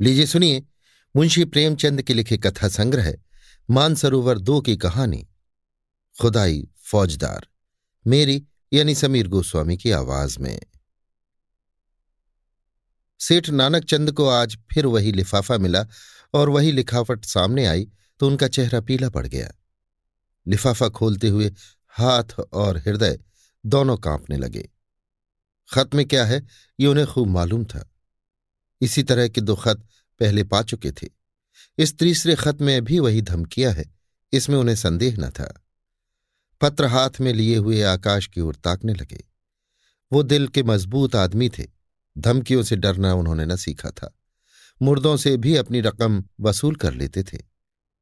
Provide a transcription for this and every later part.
लीजिए सुनिए, मुंशी प्रेमचंद के लिखे कथा संग्रह, मानसरोवर दो की कहानी। खुदाई फौजदार, मेरी यानी समीर गोस्वामी की आवाज़ में। सेठ नानक चंद को आज फिर वही लिफाफा मिला और वही लिखावट सामने आई तो उनका चेहरा पीला पड़ गया। लिफाफा खोलते हुए हाथ और हृदय दोनों कांपने लगे। खत में क्या है, ये उन्हें खूब मालूम था। इसी तरह के दो खत पहले पा चुके थे। इस तीसरे खत में भी वही धमकियाँ है, इसमें उन्हें संदेह न था। पत्र हाथ में लिए हुए आकाश की ओर ताकने लगे। वो दिल के मज़बूत आदमी थे। धमकियों से डरना उन्होंने न सीखा था। मुर्दों से भी अपनी रकम वसूल कर लेते थे।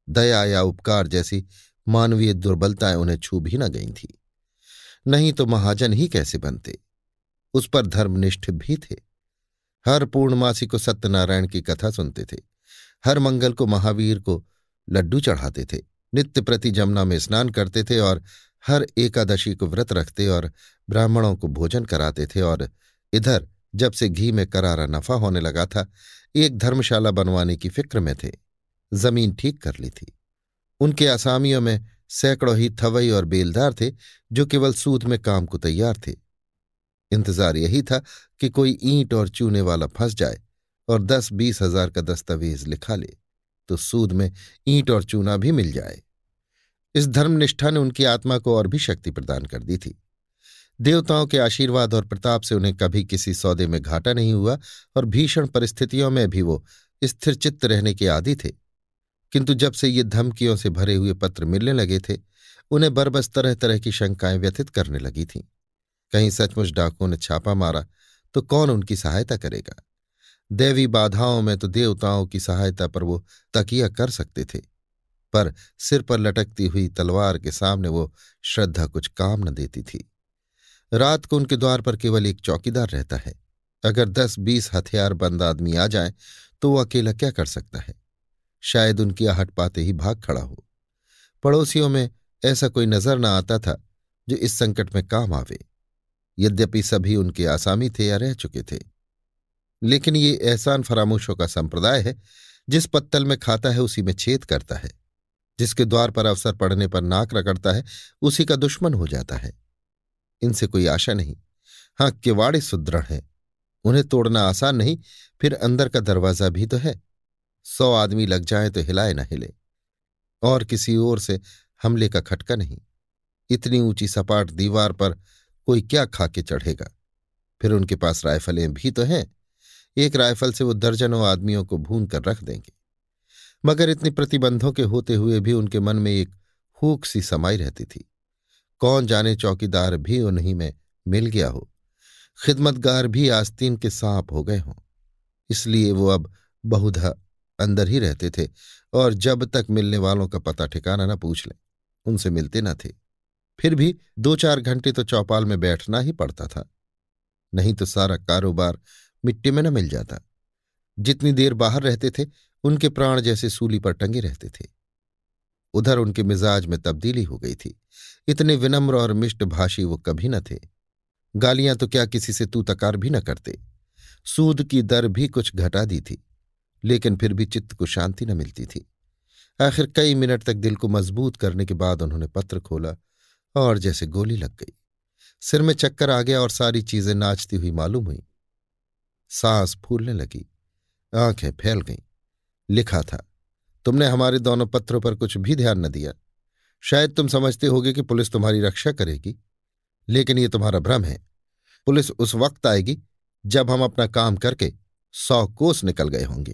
दया या उपकार जैसी मानवीय दुर्बलताएँ उन्हें छू भी न गई थी। नहीं तो महाजन ही कैसे बनते? उस पर धर्मनिष्ठ भी थे। हर पूर्णमासी को सत्यनारायण की कथा सुनते थे। हर मंगल को महावीर को लड्डू चढ़ाते थे। नित्य प्रति जमुना में स्नान करते थे और हर एकादशी को व्रत रखते और ब्राह्मणों को भोजन कराते थे और इधर जब से घी में करारा नफा होने लगा था, एक धर्मशाला बनवाने की फ़िक्र में थे। ज़मीन ठीक कर ली थी। उनके असामियों में सैकड़ों ही थवई और बेलदार थे, जो केवल सूद में काम को तैयार थे। इंतज़ार यही था कि कोई ईंट और चूने वाला फंस जाए और दस बीस हज़ार का दस्तावेज़ लिखा ले तो सूद में ईंट और चूना भी मिल जाए। इस धर्मनिष्ठा ने उनकी आत्मा को और भी शक्ति प्रदान कर दी थी। देवताओं के आशीर्वाद और प्रताप से उन्हें कभी किसी सौदे में घाटा नहीं हुआ और भीषण परिस्थितियों में भी वो स्थिर चित्त रहने के आदि थे। किंतु जब से ये धमकियों से भरे हुए पत्र मिलने लगे थे, उन्हें बरबस तरह तरह की शंकाएँ व्यथित करने लगी थीं। कहीं सचमुच डाकुओं ने छापा मारा तो कौन उनकी सहायता करेगा? दैवी बाधाओं में तो देवताओं की सहायता पर वो तकिया कर सकते थे, पर सिर पर लटकती हुई तलवार के सामने वो श्रद्धा कुछ काम न देती थी। रात को उनके द्वार पर केवल एक चौकीदार रहता है। अगर दस बीस हथियार बंद आदमी आ जाए तो वो अकेला क्या कर सकता है? शायद उनकी आहट पाते ही भाग खड़ा हो। पड़ोसियों में ऐसा कोई नज़र न आता था जो इस संकट में काम आवे। यद्यपि सभी उनके आसामी थे या रह चुके थे। लेकिन ये एहसान फरामोशों का संप्रदाय है, जिस पत्तल में खाता है उसी में छेद करता है। जिसके द्वार पर अवसर पड़ने पर नाक रगड़ता है, उसी का दुश्मन हो जाता है। इनसे कोई आशा नहीं। हाँ किवाड़े सुदृढ़ हैं। उन्हें तोड़ना आसान नहीं, फिर अंदर का दरवाज़ा भी तो है। सौ आदमी लग जाए तो हिलाए न हिले। और किसी ओर से हमले का खटका नहीं। इतनी ऊँची सपाट दीवार पर कोई क्या खा के चढ़ेगा? फिर उनके पास राइफलें भी तो हैं। एक राइफल से वो दर्जनों आदमियों को भून कर रख देंगे। मगर इतनी प्रतिबंधों के होते हुए भी उनके मन में एक हूक सी समाई रहती थी। कौन जाने चौकीदार भी उन्हीं में मिल गया हो। खिदमतगार भी आस्तीन के सांप हो गए हों। इसलिए वो अब बहुधा अंदर ही रहते थे और जब तक मिलने वालों का पता ठिकाना न पूछ लें, उनसे मिलते न थे। फिर भी दो चार घंटे तो चौपाल में बैठना ही पड़ता था। नहीं तो सारा कारोबार मिट्टी में न मिल जाता। जितनी देर बाहर रहते थे, उनके प्राण जैसे सूली पर टंगे रहते थे। उधर उनके मिजाज में तब्दीली हो गई थी। इतने विनम्र और मिष्ट भाषी वो कभी न थे। गालियाँ तो क्या किसी से तू तकार भी न करते। सूद की दर भी कुछ घटा दी थी, लेकिन फिर भी चित्त को शांति न मिलती थी। आखिर कई मिनट तक दिल को मज़बूत करने के बाद उन्होंने पत्र खोला और जैसे गोली लग गई। सिर में चक्कर आ गया और सारी चीज़ें नाचती हुई मालूम हुई। सांस फूलने लगी, आँखें फैल गईं। लिखा था, तुमने हमारे दोनों पत्रों पर कुछ भी ध्यान न दिया। शायद तुम समझते होगे कि पुलिस तुम्हारी रक्षा करेगी, लेकिन ये तुम्हारा भ्रम है। पुलिस उस वक्त आएगी जब हम अपना काम करके सौ कोस निकल गए होंगे।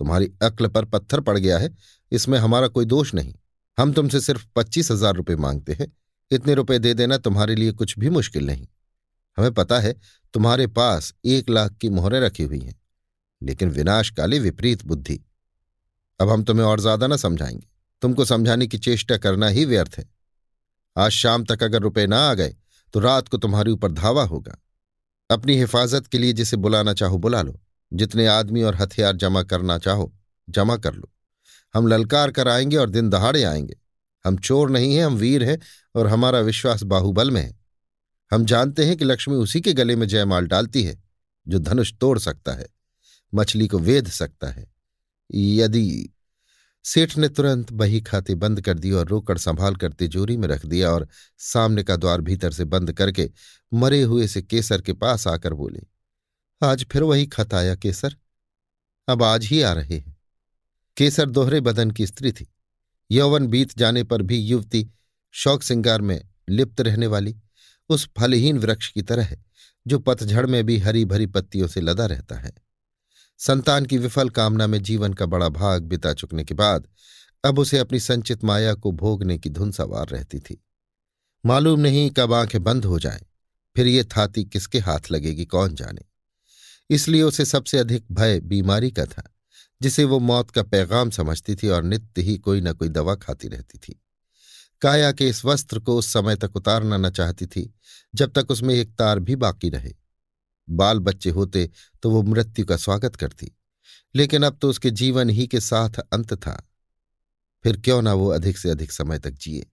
तुम्हारी अक्ल पर पत्थर पड़ गया है, इसमें हमारा कोई दोष नहीं। हम तुमसे सिर्फ़ पच्चीस हज़ार रुपये मांगते हैं इतने रुपए दे देना तुम्हारे लिए कुछ भी मुश्किल नहीं। हमें पता है तुम्हारे पास एक लाख की मोहरें रखी हुई हैं, लेकिन विनाशकाली विपरीत बुद्धि। अब हम तुम्हें और ज़्यादा ना समझाएँगे। तुमको समझाने की चेष्टा करना ही व्यर्थ है। आज शाम तक अगर रुपए ना आ गए तो रात को तुम्हारे ऊपर धावा होगा। अपनी हिफाजत के लिए जिसे बुलाना चाहो बुला लो। जितने आदमी और हथियार जमा करना चाहो, जमा कर लो। हम ललकार कर आएँगे और दिन दहाड़े आएँगे। हम चोर नहीं हैं, हम वीर हैं और हमारा विश्वास बाहुबल में है। हम जानते हैं कि लक्ष्मी उसी के गले में जयमाल डालती है, जो धनुष तोड़ सकता है, मछली को वेध सकता है। यदि सेठ ने तुरंत बही खाते बंद कर दी और रोकड़ संभाल कर तिजोरी में रख दिया और सामने का द्वार भीतर से बंद करके मरे हुए से केसर के पास आकर बोले, आज फिर वही खत आया, केसर? अब आज ही आ रहे हैं। केसर दोहरे बदन की स्त्री थी। यौवन बीत जाने पर भी युवती शौक सिंगार में लिप्त रहने वाली, उस फलहीन वृक्ष की तरह है, जो पतझड़ में भी हरी भरी पत्तियों से लदा रहता है। संतान की विफल कामना में जीवन का बड़ा भाग बिता चुकने के बाद, अब उसे अपनी संचित माया को भोगने की धुन सवार रहती थी। मालूम नहीं कब आँखें बंद हो जाएँ, फिर ये थाती किसके हाथ लगेगी, कौन जाने। इसलिए उसे सबसे अधिक भय बीमारी का था। जिसे वो मौत का पैगाम समझती थी और नित्य ही कोई न कोई दवा खाती रहती थी। काया के इस वस्त्र को उस समय तक उतारना न चाहती थी, जब तक उसमें एक तार भी बाकी रहे। बाल बच्चे होते तो वो मृत्यु का स्वागत करती, लेकिन अब तो उसके जीवन ही के साथ अंत था। फिर क्यों ना वो अधिक से अधिक समय तक जिए।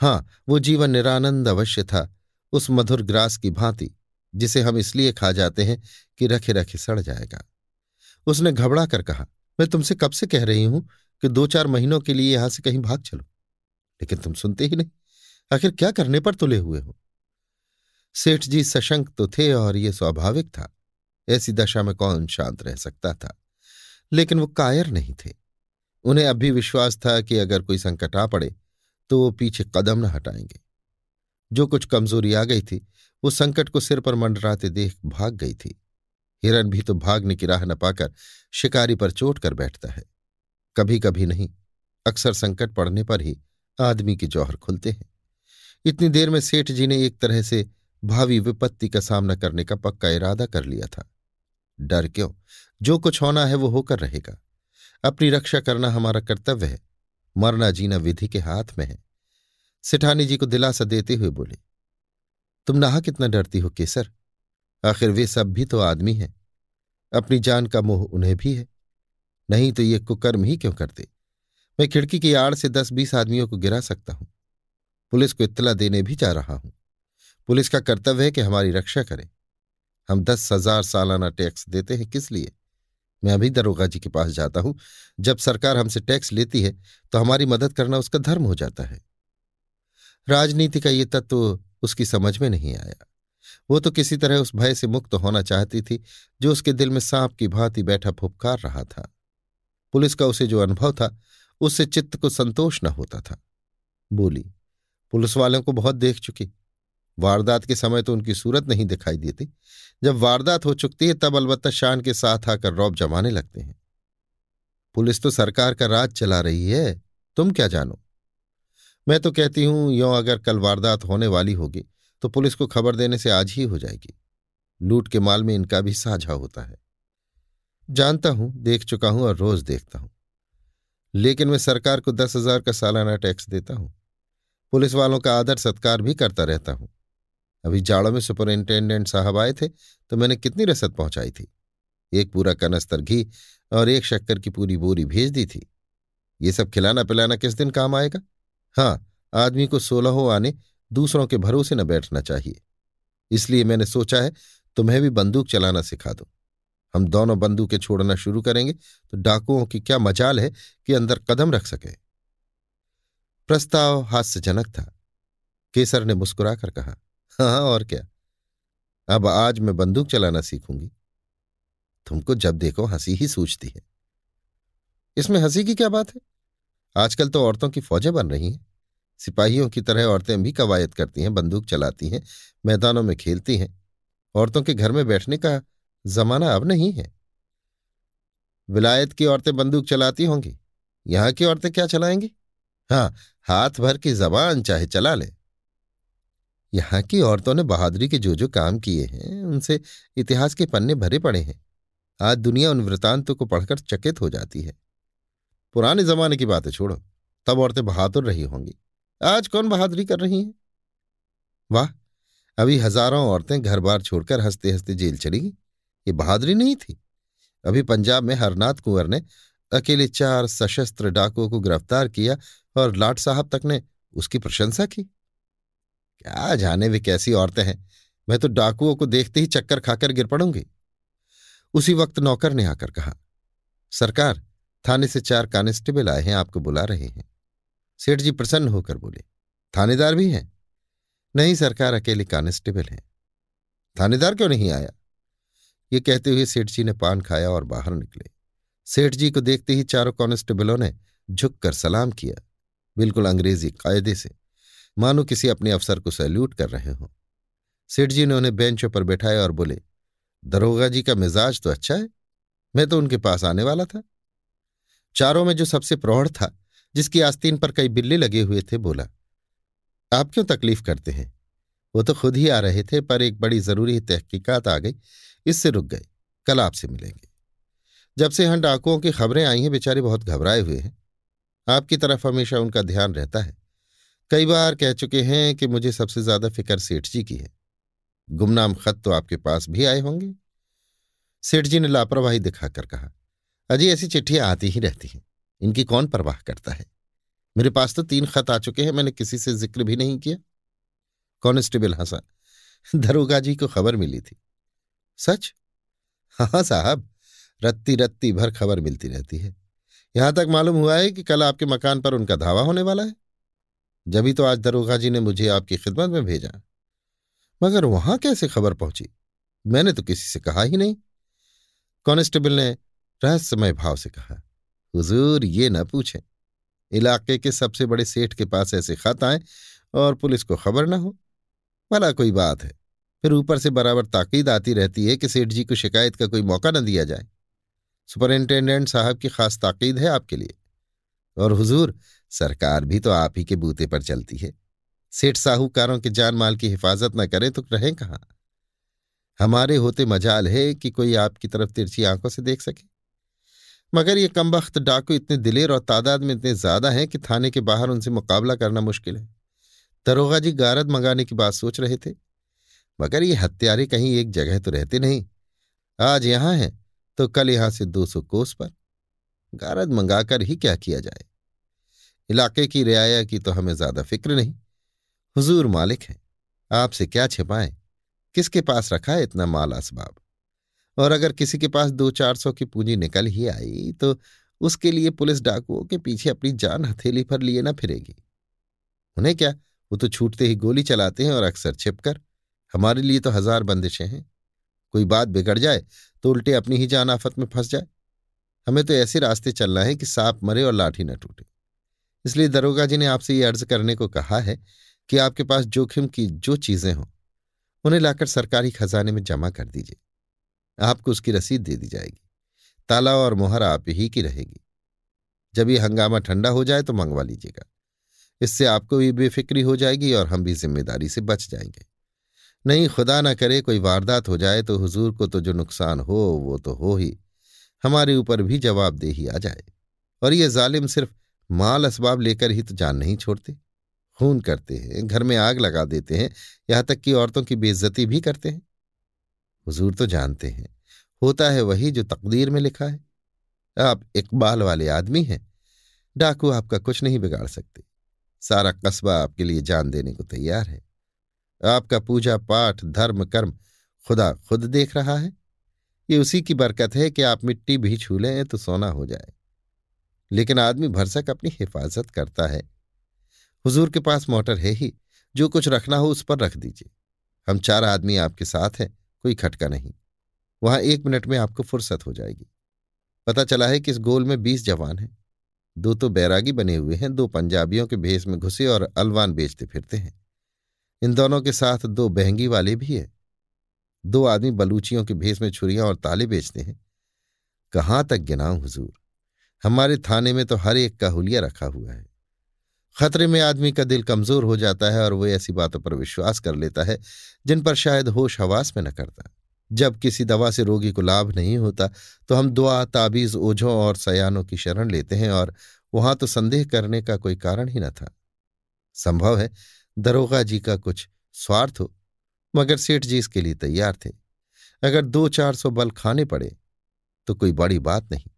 हाँ, वो जीवन निरानंद अवश्य था, उस मधुर ग्रास की भांति, जिसे हम इसलिए खा जाते हैं कि रखे रखे सड़ जाएगा। उसने घबरा कर कहा मैं तुमसे कब से कह रही हूँ कि दो चार महीनों के लिए यहाँ से कहीं भाग चलो? लेकिन तुम सुनते ही नहीं। आखिर क्या करने पर तुले हुए हो? सेठ जी सशंक तो थे और ये स्वाभाविक था। ऐसी दशा में कौन शांत रह सकता था? लेकिन वो कायर नहीं थे। उन्हें अब भी विश्वास था कि अगर कोई संकट आ पड़े तो वो पीछे कदम न हटाएँगे। जो कुछ कमज़ोरी आ गई थी, वो संकट को सिर पर मंडराते देख भाग गई थी। हिरन भी तो भागने की राह न पाकर शिकारी पर चोट कर बैठता है। कभी कभी नहीं, अक्सर संकट पड़ने पर ही आदमी के जौहर खुलते हैं। इतनी देर में सेठ जी ने एक तरह से भावी विपत्ति का सामना करने का पक्का इरादा कर लिया था। डर क्यों? जो कुछ होना है वो होकर रहेगा। अपनी रक्षा करना हमारा कर्तव्य है। मरना जीना विधि के हाथ में है। सिठानी जी को दिलासा देते हुए बोले, तुम नहा कितना डरती हो, केसर? आखिर वे सब भी तो आदमी हैं। अपनी जान का मोह उन्हें भी है। नहीं तो ये कुकर्म ही क्यों करते? मैं खिड़की की आड़ से दस बीस आदमियों को गिरा सकता हूँ। पुलिस को इत्तला देने भी जा रहा हूँ। पुलिस का कर्तव्य है कि हमारी रक्षा करे। हम दस हज़ार सालाना टैक्स देते हैं किस लिए? मैं अभी दरोगा जी के पास जाता हूँ। जब सरकार हमसे टैक्स लेती है तो हमारी मदद करना उसका धर्म हो जाता है। राजनीति का ये तत्व तो उसकी समझ में नहीं आया। वो तो किसी तरह उस भय से मुक्त होना चाहती थी, जो उसके दिल में सांप की भांति बैठा फुपकार रहा था। पुलिस का उसे जो अनुभव था, उससे चित्त को संतोष न होता था। बोली, पुलिस वालों को बहुत देख चुकी। वारदात के समय तो उनकी सूरत नहीं दिखाई देती। जब वारदात हो चुकती है, तब अलबत्ता शान के साथ आकर रौब जमाने लगते हैं। पुलिस तो सरकार का राज चला रही है। तुम क्या जानो? मैं तो कहती हूँ, यो अगर कल वारदात होने वाली होगी तो पुलिस को खबर देने से आज ही हो जाएगी। लूट के माल में इनका भी साझा होता है। जानता हूँ, देख चुका हूँ और रोज देखता हूँ। लेकिन मैं सरकार को दस हज़ार का सालाना टैक्स देता हूँ। पुलिस वालों का आदर सत्कार भी करता रहता हूँ। अभी जाड़ों में सुपरिंटेंडेंट साहब आए थे तो मैंने कितनी रसद पहुंचाई थी। एक पूरा कनस्तर घी और एक शक्कर की पूरी बोरी भेज दी थी। ये सब खिलाना पिलाना किस दिन काम आएगा? हाँ आदमी को सोलहों आने दूसरों के भरोसे न बैठना चाहिए। इसलिए मैंने सोचा है, तुम्हें भी बंदूक चलाना सिखा दो। हम दोनों बंदूकें छोड़ना शुरू करेंगे तो डाकुओं की क्या मजाल है कि अंदर कदम रख सके। प्रस्ताव हास्यजनक था। केसर ने मुस्कुराकर कहा हाँ और क्या? अब आज मैं बंदूक चलाना सीखूँगी। तुमको जब देखो हँसी ही सूझती है। इसमें हँसी की क्या बात है? आजकल तो औरतों की फौजें बन रही हैं। सिपाहियों की तरह औरतें भी कवायद करती हैं, बंदूक चलाती हैं, मैदानों में खेलती हैं। औरतों के घर में बैठने का जमाना अब नहीं है। विलायत की औरतें बंदूक चलाती होंगी। यहाँ की औरतें क्या चलाएँगी? हाँ हाथ भर की जबान चाहे चला ले। यहाँ की औरतों ने बहादुरी के जो जो काम किए हैं, उनसे इतिहास के पन्ने भरे पड़े हैं। आज दुनिया उन वृतांतों को पढ़कर चकित हो जाती है। पुराने जमाने की बातें छोड़ो, तब औरतें बहादुर रही होंगी। आज कौन बहादुरी कर रही है? वाह, अभी हज़ारों औरतें घर बार छोड़कर हँसते हँसते जेल चली गई। ये बहादुरी नहीं थी। अभी पंजाब में हरनाथ कुंवर ने अकेले चार सशस्त्र डाकुओं को गिरफ़्तार किया और लाट साहब तक ने उसकी प्रशंसा की। क्या जाने वे कैसी औरतें हैं। मैं तो डाकुओं को देखते ही चक्कर खाकर गिर पड़ूँगी। उसी वक्त नौकर ने आकर कहा, सरकार, थाने से चार कांस्टेबल आए हैं, आपको बुला रहे हैं। सेठ जी प्रसन्न होकर बोले, थानेदार भी हैं? नहीं, सरकार अकेले कांस्टेबल हैं। थानेदार क्यों नहीं आया? ये कहते हुए सेठ जी ने पान खाया और बाहर निकले। सेठ जी को देखते ही चारों कांस्टेबलों ने झुककर सलाम किया, बिल्कुल अंग्रेज़ी कायदे से, मानो किसी अपने अफसर को सैल्यूट कर रहे हों। सेठ जी ने उन्हें बेंचों पर बैठाया और बोले, दरोगा जी का मिजाज तो अच्छा है, मैं तो उनके पास आने वाला था। चारों में जो सबसे प्रौढ़ था जिसकी आस्तीन पर कई बिल्ले लगे हुए थे, बोला, आप क्यों तकलीफ़ करते हैं? वो तो खुद ही आ रहे थे, पर एक बड़ी ज़रूरी तहकीकात आ गई। इससे रुक गए, कल आपसे मिलेंगे। जब से यहाँ डाकुओं की खबरें आई हैं, बेचारे बहुत घबराए हुए हैं। आपकी तरफ़ हमेशा उनका ध्यान रहता है। कई बार कह चुके हैं कि मुझे सबसे ज़्यादा फ़िक्र सेठ जी की है। गुमनाम खत तो आपके पास भी आए होंगे। सेठ जी ने लापरवाही दिखाकर कहा, अजी ऐसी चिट्ठियाँ आती ही रहती हैं। इनकी कौन परवाह करता है? मेरे पास तो तीन खत आ चुके हैं, मैंने किसी से ज़िक्र भी नहीं किया। कॉन्स्टेबल हंसा। दरोगा जी को खबर मिली थी। सच? हाँ साहब, रत्ती रत्ती भर खबर मिलती रहती है। यहाँ तक मालूम हुआ है कि कल आपके मकान पर उनका धावा होने वाला है। जभी तो आज दरोगा जी ने मुझे आपकी खिदमत में भेजा। मगर वहाँ कैसे खबर पहुँची? मैंने तो किसी से कहा ही नहीं। कांस्टेबल ने रहस्यमय भाव से कहा हुजूर ये न पूछें। इलाके के सबसे बड़े सेठ के पास ऐसे खत आए और पुलिस को खबर न हो। भला कोई बात है, फिर ऊपर से बराबर ताकीद आती रहती है कि सेठ जी को शिकायत का कोई मौका न दिया जाए। सुपरिंटेंडेंट साहब की खास ताकीद है आपके लिए। और हुजूर, सरकार भी तो आप ही के बूते पर चलती है। सेठ साहूकारों के जान माल की हिफाजत न करें तो रहें कहाँ? हमारे होते मजाल है कि कोई आपकी तरफ़ तिरछी आँखों से देख सके। मगर ये कमबख्त डाकू इतने दिलेर और तादाद में इतने ज़्यादा हैं कि थाने के बाहर उनसे मुकाबला करना मुश्किल है। दरोगा जी गारद मंगाने की बात सोच रहे थे। मगर ये हत्यारे कहीं एक जगह तो रहते नहीं। आज यहाँ हैं तो कल यहाँ से दो सौ कोस पर। गारद मंगाकर ही क्या किया जाए? इलाके की रियाया की तो हमें ज़्यादा फ़िक्र नहीं। हुजूर मालिक हैं, आपसे क्या छिपाएँ? किसके पास रखा है इतना माल असबाब? और अगर किसी के पास दो चार सौ की पूंजी निकल ही आई तो उसके लिए पुलिस डाकुओं के पीछे अपनी जान हथेली पर लिए ना फिरेगी। उन्हें क्या? वो तो छूटते ही गोली चलाते हैं और अक्सर छिपकर हमारे लिए तो हज़ार बंदिशें हैं। कोई बात बिगड़ जाए तो उल्टे अपनी ही जान आफत में फंस जाए। हमें तो ऐसे रास्ते चलना है कि सांप मरे और लाठी न टूटे। इसलिए दरोगा जी ने आपसे ये अर्ज़ करने को कहा है कि आपके पास जोखिम की जो चीज़ें हों, उन्हें लाकर सरकारी खजाने में जमा कर दीजिए। आपको उसकी रसीद दे दी जाएगी। ताला और मोहर आप ही की रहेगी। जब ये हंगामा ठंडा हो जाए तो मंगवा लीजिएगा। इससे आपको भी बेफिक्री हो जाएगी और हम भी ज़िम्मेदारी से बच जाएँगे। नहीं, खुदा ना करे कोई वारदात हो जाए तो हुजूर को तो जो नुकसान हो, वो तो हो ही। हमारे ऊपर भी जवाबदेही आ जाए। और ये जालिम सिर्फ़ माल असबाब लेकर ही तो जान नहीं छोड़ते। खून करते हैं, घर में आग लगा देते हैं, यहाँ तक कि औरतों की बेइज्जती भी करते हैं। हुजूर तो जानते हैं। होता है वही जो तकदीर में लिखा है। आप इकबाल वाले आदमी हैं। डाकू आपका कुछ नहीं बिगाड़ सकते। सारा कस्बा आपके लिए जान देने को तैयार है। आपका पूजा पाठ, धर्म, कर्म खुदा खुद देख रहा है। ये उसी की बरकत है कि आप मिट्टी भी छू लें तो सोना हो जाए। लेकिन आदमी भरसक अपनी हिफाजत करता है। हुजूर के पास मोटर है ही। जो कुछ रखना हो उस पर रख दीजिए। हम चार आदमी आपके साथ हैं। कोई खटका नहीं। वहाँ एक मिनट में आपको फुर्सत हो जाएगी। पता चला है कि इस गोल में बीस जवान हैं। दो तो बैरागी बने हुए हैं, दो पंजाबियों के भेस में घुसे और अलवान बेचते फिरते हैं। इन दोनों के साथ दो बहंगी वाले भी हैं। दो आदमी बलूचियों के भेस में छुरियाँ और ताले बेचते हैं। कहाँ तक गिनाऊं, हुजूर? हमारे थाने में तो हर एक का हुलिया रखा हुआ है। खतरे में आदमी का दिल कमज़ोर हो जाता है और वो ऐसी बातों पर विश्वास कर लेता है, जिन पर शायद होश हवास में न करता। जब किसी दवा से रोगी को लाभ नहीं होता तो हम दुआ, ताबीज, ओझों और सयानों की शरण लेते हैं और वहाँ तो संदेह करने का कोई कारण ही न था। संभव है, दरोगा जी का कुछ स्वार्थ हो, मगर सेठ जी इसके लिए तैयार थे। अगर दो चार सौ बल खाने पड़े तो कोई बड़ी बात नहीं।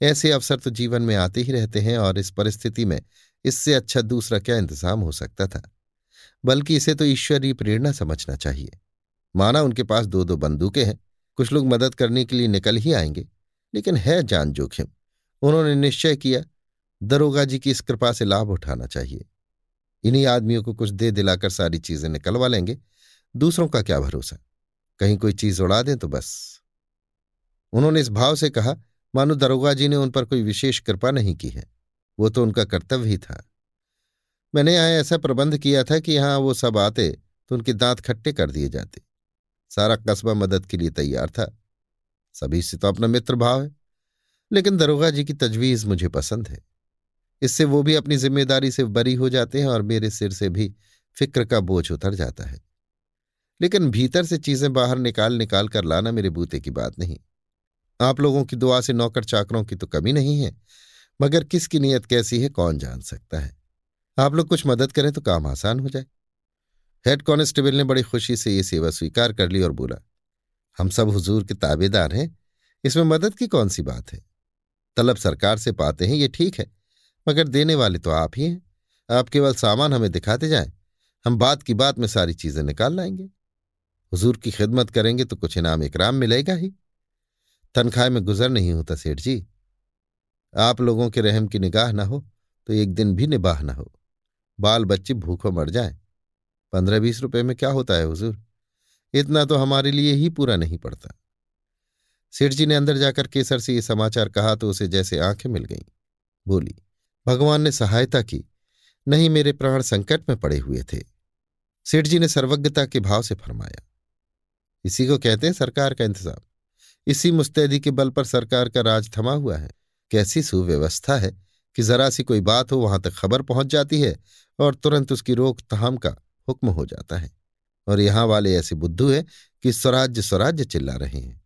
ऐसे अवसर तो जीवन में आते ही रहते हैं और इस परिस्थिति में इससे अच्छा दूसरा क्या इंतज़ाम हो सकता था? बल्कि इसे तो ईश्वरीय प्रेरणा समझना चाहिए। माना उनके पास दो दो बंदूकें हैं, कुछ लोग मदद करने के लिए निकल ही आएँगे, लेकिन है जान जोखिम। उन्होंने निश्चय किया, दरोगा जी की इस कृपा से लाभ उठाना चाहिए। इन्हीं आदमियों को कुछ दे दिलाकर सारी चीज़ें निकलवा लेंगे, दूसरों का क्या भरोसा? कहीं कोई चीज़ उड़ा दें तो बस। उन्होंने इस भाव से कहा, मानो दरोगा जी ने उन पर कोई विशेष कृपा नहीं की है। वो तो उनका कर्तव्य ही था। मैंने यहाँ ऐसा प्रबंध किया था कि यहाँ वो सब आते तो उनके दांत खट्टे कर दिए जाते। सारा कस्बा मदद के लिए तैयार था। सभी से तो अपना मित्र भाव है, लेकिन दरोगा जी की तजवीज मुझे पसंद है। इससे वो भी अपनी ज़िम्मेदारी से बरी हो जाते हैं और मेरे सिर से भी फ़िक्र का बोझ उतर जाता है। लेकिन भीतर से चीज़ें बाहर निकाल निकाल कर लाना मेरे बूते की बात नहीं। आप लोगों की दुआ से नौकर चाकरों की तो कमी नहीं है। मगर किसकी नीयत कैसी है कौन जान सकता है। आप लोग कुछ मदद करें तो काम आसान हो जाए। हेड कांस्टेबल ने बड़ी खुशी से ये सेवा स्वीकार कर ली और बोला, हम सब हुजूर के ताबेदार हैं। इसमें मदद की कौन सी बात है? तलब सरकार से पाते हैं, ये ठीक है, मगर देने वाले तो आप ही हैं। आप केवल सामान हमें दिखाते जाएँ, हम बात की बात में सारी चीज़ें निकाल लाएँगे। हुजूर की खिदमत करेंगे तो कुछ इनाम इकराम मिलेगा ही। तनख्वाह में गुजर नहीं होता सेठ जी। आप लोगों के रहम की निगाह ना हो तो एक दिन भी निबाह ना हो। बाल बच्चे भूखों मर जाए। पंद्रह बीस रुपए में क्या होता है, हुजूर? इतना तो हमारे लिए ही पूरा नहीं पड़ता। सेठ जी ने अंदर जाकर केसर से ये समाचार कहा तो उसे जैसे आँखें मिल गईं। बोली, भगवान ने सहायता की, नहीं मेरे प्राण संकट में पड़े हुए थे। सेठ जी ने सर्वज्ञता के भाव से फरमाया, इसी को कहते हैं सरकार का इंतज़ाम। इसी मुस्तैदी के बल पर सरकार का राज थमा हुआ है। कैसी सुव्यवस्था है कि जरा सी कोई बात हो, वहाँ तक खबर पहुँच जाती है और तुरंत उसकी रोकथाम का हुक्म हो जाता है। और यहाँ वाले ऐसे बुद्धू हैं कि स्वराज्य स्वराज्य चिल्ला रहे हैं।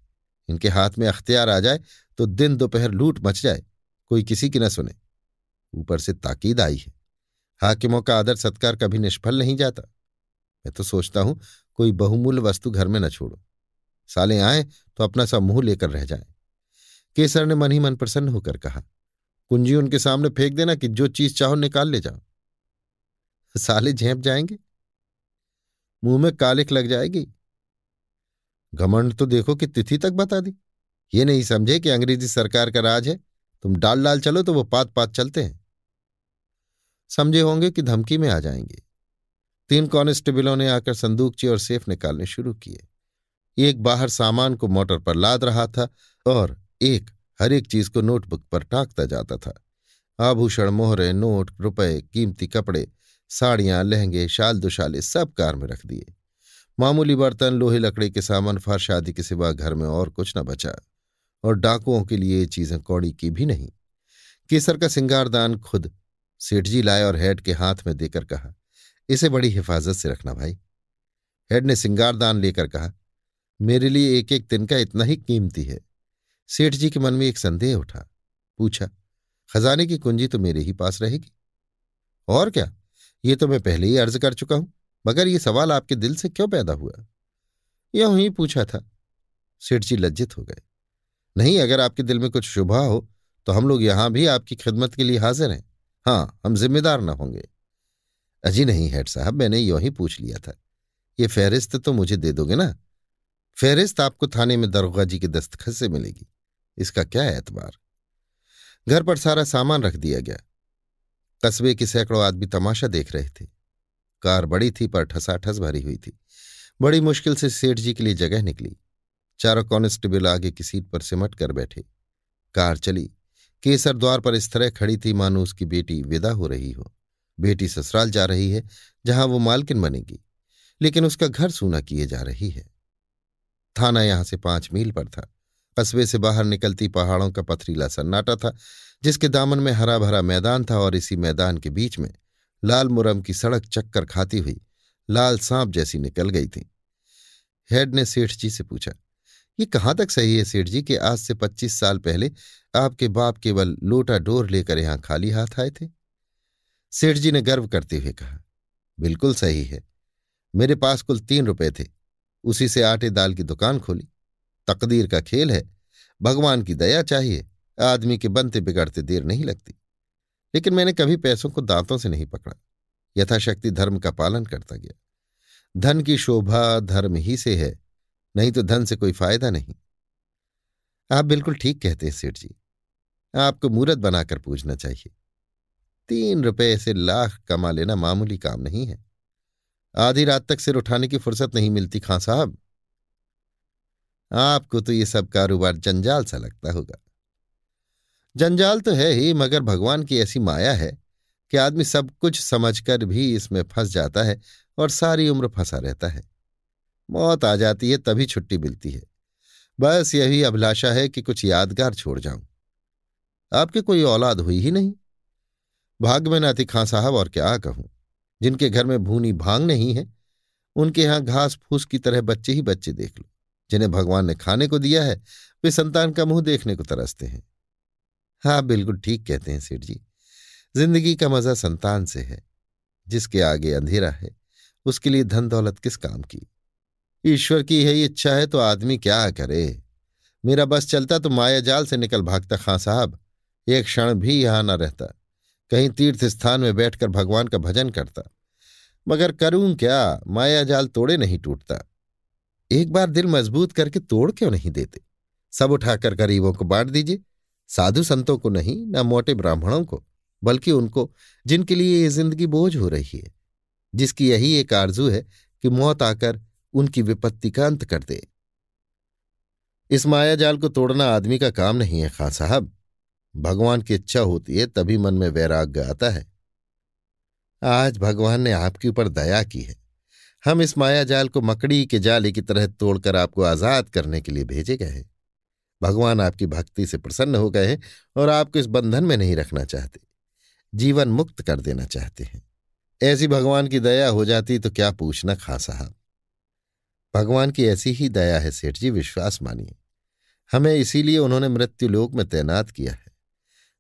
इनके हाथ में अख्तियार आ जाए तो दिन दोपहर लूट मच जाए, कोई किसी की न सुने। ऊपर से ताकीद आई है। हाकिमों का आदर सत्कार कभी निष्फल नहीं जाता। मैं तो सोचता हूँ, कोई बहुमूल्य वस्तु घर में न छोड़ो। साले आए तो अपना सा मुँह लेकर रह जाए। केसर ने मन ही मन प्रसन्न होकर कहा, कुंजी उनके सामने फेंक देना कि जो चीज़ चाहो निकाल ले जाओ। साले झेप जाएँगे। मुँह में कालिक लग जाएगी। घमंड तो देखो कि तिथि तक बता दी। ये नहीं समझे कि अंग्रेज़ी सरकार का राज है, तुम डाल डाल चलो तो वो पात पात चलते हैं। समझे होंगे कि धमकी में आ जाएँगे। तीन कांस्टेबलों ने आकर संदूकची और सेफ़ निकालने शुरू किए। एक बाहर सामान को मोटर पर लाद रहा था और एक हर एक चीज़ को नोटबुक पर टाँकता जाता था। आभूषण, मोहरे, नोट, रुपए, कीमती कपड़े, साड़ियाँ, लहंगे शाल दुशाले सब कार में रख दिए। मामूली बर्तन, लोहे लकड़े के सामान फर्श आदि के सिवा घर में और कुछ न बचा। और डाकुओं के लिए ये चीज़ें कौड़ी की भी नहीं। केसर का सिंगारदान खुद सेठ जी लाए और हेड के हाथ में देकर कहा, इसे बड़ी हिफाजत से रखना भाई। हेड ने सिंगारदान लेकर कहा, मेरे लिए एक एक दिन का इतना ही कीमती है। सेठ जी के मन में एक संदेह उठा। पूछा, खजाने की कुंजी तो मेरे ही पास रहेगी। और क्या? ये तो मैं पहले ही अर्ज़ कर चुका हूँ, मगर ये सवाल आपके दिल से क्यों पैदा हुआ? यूँ ही पूछा था। सेठ जी लज्जित हो गए। नहीं, अगर आपके दिल में कुछ शुभा हो तो हम लोग यहाँ भी आपकी खिदमत के लिए हाजिर हैं। हाँ हम जिम्मेदार न होंगे। अजी नहीं, हेड साहब, मैंने यूँ ही पूछ लिया था। ये फहरिस्त तो मुझे दे दोगे ना? फहरिस्त आपको थाने में दरोगा जी के दस्तखत से मिलेगी। इसका क्या एतबार? घर पर सारा सामान रख दिया गया। कस्बे के सैकड़ों आदमी तमाशा देख रहे थे। कार बड़ी थी पर ठसाठस भरी हुई थी। बड़ी मुश्किल से सेठ जी के लिए जगह निकली। चारों कांस्टेबल आगे की सीट पर सिमट कर बैठे। कार चली। केसर द्वार पर इस तरह खड़ी थी मानो उसकी बेटी विदा हो रही हो। बेटी ससुराल जा रही है, जहाँ वो मालकिन बनेगी। लेकिन उसका घर सूना किए जा रही है। थाना यहाँ से पाँच मील पर था। कस्बे से बाहर निकलती पहाड़ों का पथरीला सन्नाटा था, जिसके दामन में हरा भरा मैदान था और इसी मैदान के बीच में लाल मुरम की सड़क चक्कर खाती हुई लाल सांप जैसी निकल गई थी। हेड ने सेठ जी से पूछा, ये कहाँ तक सही है सेठ जी कि आज से पच्चीस साल पहले आपके बाप केवल लोटा डोर लेकर यहाँ खाली हाथ आए थे? सेठ जी ने गर्व करते हुए कहा, बिल्कुल सही है। मेरे पास कुल तीन रुपए थे। उसी से आटे दाल की दुकान खोली। तकदीर का खेल है। भगवान की दया चाहिए, आदमी के बनते बिगड़ते देर नहीं लगती। लेकिन मैंने कभी पैसों को दांतों से नहीं पकड़ा। यथाशक्ति धर्म का पालन करता गया। धन की शोभा धर्म ही से है, नहीं तो धन से कोई फ़ायदा नहीं। आप बिल्कुल ठीक कहते हैं, सेठ जी। आपको मूर्त बनाकर पूजना चाहिए। तीन रुपए से लाख कमा लेना मामूली काम नहीं है। आधी रात तक सिर उठाने की फुर्सत नहीं मिलती, खां साहब। आपको तो ये सब कारोबार जंजाल सा लगता होगा। जंजाल तो है ही, मगर भगवान की ऐसी माया है कि आदमी सब कुछ समझकर भी इसमें फंस जाता है और सारी उम्र फंसा रहता है। मौत आ जाती है, तभी छुट्टी मिलती है। बस यही अभिलाषा है कि कुछ यादगार छोड़ जाऊँ। आपके कोई औलाद हुई ही नहीं। भाग में ना थी खां साहब और क्या कहूँ? जिनके घर में भूनी भाँग नहीं है, उनके यहाँ घास फूस की तरह बच्चे ही बच्चे देख लो। जिन्हें भगवान ने खाने को दिया है, वे संतान का मुँह देखने को तरसते हैं। हाँ बिल्कुल ठीक कहते हैं सेठ जी। ज़िंदगी का मज़ा संतान से है। जिसके आगे अंधेरा है, उसके लिए धन दौलत किस काम की? ईश्वर की यही इच्छा है तो आदमी क्या करे? मेरा बस चलता तो माया जाल से निकल भागता खां साहब। एक क्षण भी यहाँ न रहता। कहीं तीर्थ स्थान में बैठकर भगवान का भजन करता। मगर करूँ क्या? माया जाल तोड़े नहीं टूटता। एक बार दिल मज़बूत करके तोड़ क्यों नहीं देते? सब उठाकर गरीबों को बांट दीजिए। साधु संतों को नहीं, ना मोटे ब्राह्मणों को, बल्कि उनको, जिनके लिए ये ज़िंदगी बोझ हो रही है। जिसकी यही एक आरज़ू है कि मौत आकर उनकी विपत्ति का अंत कर दे। इस मायाजाल को तोड़ना आदमी का काम नहीं है खां साहब। भगवान की इच्छा होती है, तभी मन में वैराग्य आता है। आज भगवान ने आपके ऊपर दया की है। हम इस मायाजाल को मकड़ी के जाले की तरह तोड़कर आपको आज़ाद करने के लिए भेजे गए हैं। भगवान आपकी भक्ति से प्रसन्न हो गए हैं और आपको इस बंधन में नहीं रखना चाहते। जीवन मुक्त कर देना चाहते हैं। ऐसी भगवान की दया हो जाती तो क्या पूछना खा साहब। भगवान की ऐसी ही दया है, सेठ जी, विश्वास मानिए। हमें इसीलिए उन्होंने मृत्यु लोक में तैनात किया है।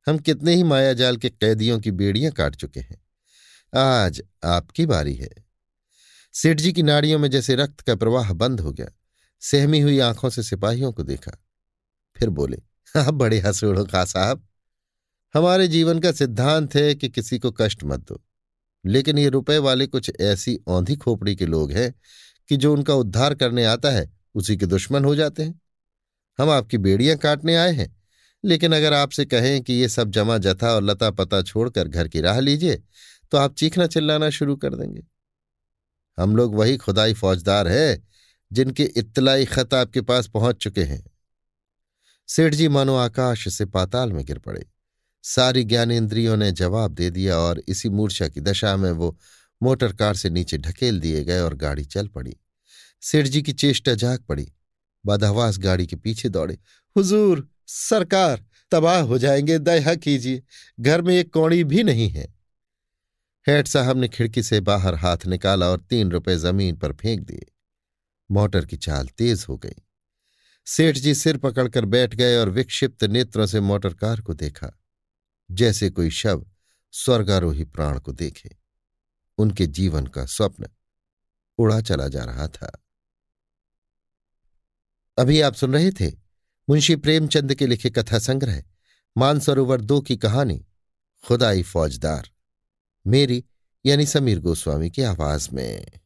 हम कितने ही मायाजाल के कैदियों की बेड़ियाँ काट चुके हैं। आज आपकी बारी है। सेठ जी की नाड़ियों में जैसे रक्त का प्रवाह बंद हो गया। सहमी हुई आँखों से सिपाहियों को देखा। फिर बोले, आप बड़े हंसोड़ो खा साहब। हमारे जीवन का सिद्धांत है कि किसी को कष्ट मत दो। लेकिन ये रुपए वाले कुछ ऐसी औंधी खोपड़ी के लोग हैं कि जो उनका उद्धार करने आता है, उसी के दुश्मन हो जाते हैं। हम आपकी बेड़ियाँ काटने आए हैं। लेकिन अगर आपसे कहें कि ये सब जमा जथा और लता पता छोड़कर घर की राह लीजिए तो आप चीखना चिल्लाना शुरू कर देंगे। हम लोग वही खुदाई फौजदार है, जिनके इत्तलाई खत आपके पास पहुँच चुके हैं। सेठ जी मानो आकाश से पाताल में गिर पड़े। सारी ज्ञानेन्द्रियों ने जवाब दे दिया और इसी मूर्छा की दशा में वो मोटर कार से नीचे ढकेल दिए गए और गाड़ी चल पड़ी। सेठ जी की चेष्टा जाग पड़ी। बदहवास गाड़ी के पीछे दौड़े। हुजूर, सरकार, तबाह हो जाएँगे, दया कीजिए। घर में एक कौड़ी भी नहीं है। हेड साहब ने खिड़की से बाहर हाथ निकाला और तीन रुपए ज़मीन पर फेंक दिए। मोटर की चाल तेज हो गई। सेठ जी सिर पकड़कर बैठ गए और विक्षिप्त नेत्रों से मोटर कार को देखा। जैसे कोई शव स्वर्गारोही प्राण को देखे। उनके जीवन का स्वप्न उड़ा चला जा रहा था। अभी आप सुन रहे थे मुंशी प्रेमचंद के लिखे कथा संग्रह, मानसरोवर दो की कहानी, खुदाई फौजदार। मेरी यानी समीर गोस्वामी की आवाज़ में।